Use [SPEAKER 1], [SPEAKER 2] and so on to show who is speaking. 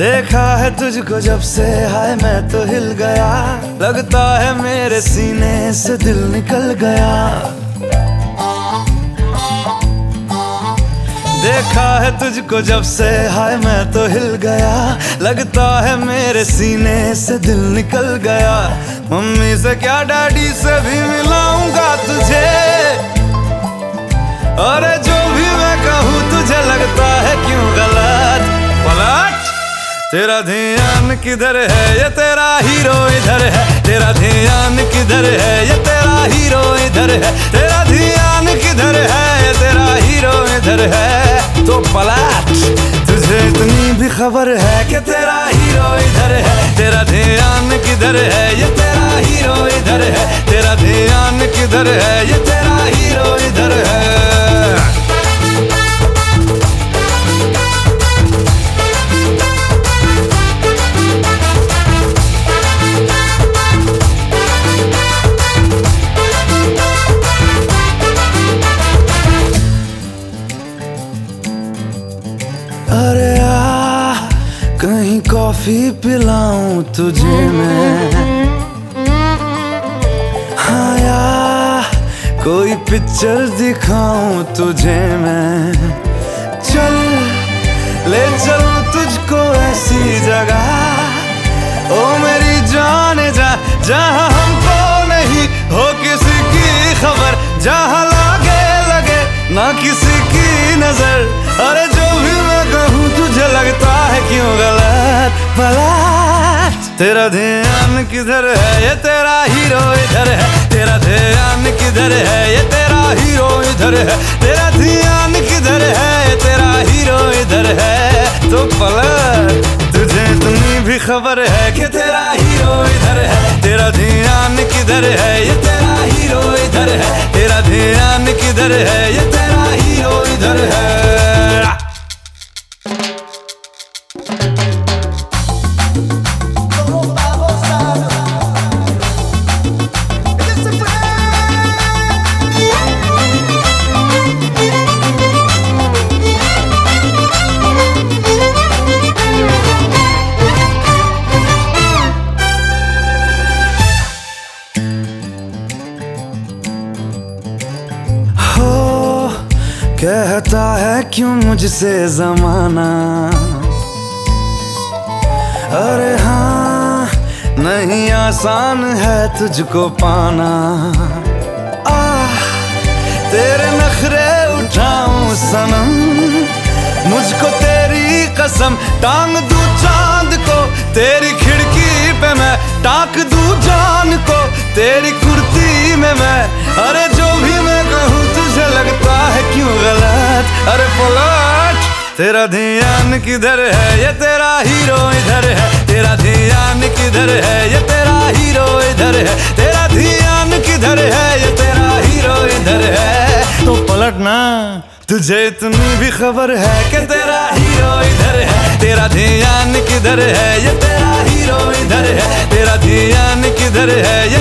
[SPEAKER 1] तुझको जब से, हाय, मैं तो हिल गया। लगता है मेरे सीने से दिल निकल गया। देखा है तुझको जब से, हाय, मैं तो हिल गया। लगता है मेरे सीने से दिल निकल गया। मम्मी से क्या, डैडी से भी मिलाऊँगा तुझे। तेरा ध्यान किधर है? ये तेरा हीरो इधर है। तेरा ध्यान किधर है? ये तेरा हीरो इधर है। तेरा ध्यान किधर है? ये तेरा हीरो इधर है। तो पलट, तुझे इतनी भी खबर है कि तेरा हीरो इधर है। तेरा ध्यान किधर है? ये तेरा हीरो इधर है। तेरा ध्यान किधर है? ये कहीं कॉफ़ी पिलाऊं तुझे मैं? हाँ यार कोई पिक्चर दिखाऊँ तुझे मैं? चल, ले चलूँ तुझको ऐसी जगह। ओ मेरी जान जा, जहाँ हमको नहीं हो किसी की खबर। जहाँ लागे, लगे, ना किसी की नज़र। अरे जो भी मैं कहूँ, तुझे लगता है क्यों गलत? पलट तेरा ध्यान किधर है? ये तेरा हीरो इधर है। तेरा ध्यान किधर है? ये तेरा हीरो इधर है। तेरा ध्यान किधर है? ये तेरा हीरो इधर है। तो पलट, तुझे इतनी भी खबर है कि तेरा हीरो इधर है। तेरा ध्यान किधर है? ये तेरा हीरो इधर है। तेरा ध्यान किधर है? ये तेरा हीरो इधर है। कहता है, क्यों मुझसे जमाना? अरे हाँ नहीं आसान है तुझको पाना। आ तेरे नखरे उठाऊं सनम, मुझको तेरी कसम, टांग दू चाँद को, तेरी खिड़की पे मैं टाक दू जान को, तेरी कुर्ती में मैं, अरे जो गलत, अरे पलट तेरा ध्यान किधर है? ये तेरा हीरो इधर है। तेरा ध्यान किधर है? ये तेरा हीरो इधर है। तेरा ध्यान किधर है? ये तेरा हीरो इधर है। तो पलट ना, तुझे इतनी भी खबर है कि तेरा हीरो इधर है। तेरा ध्यान किधर है? ये तेरा हीरो इधर है। तेरा ध्यान किधर है? ये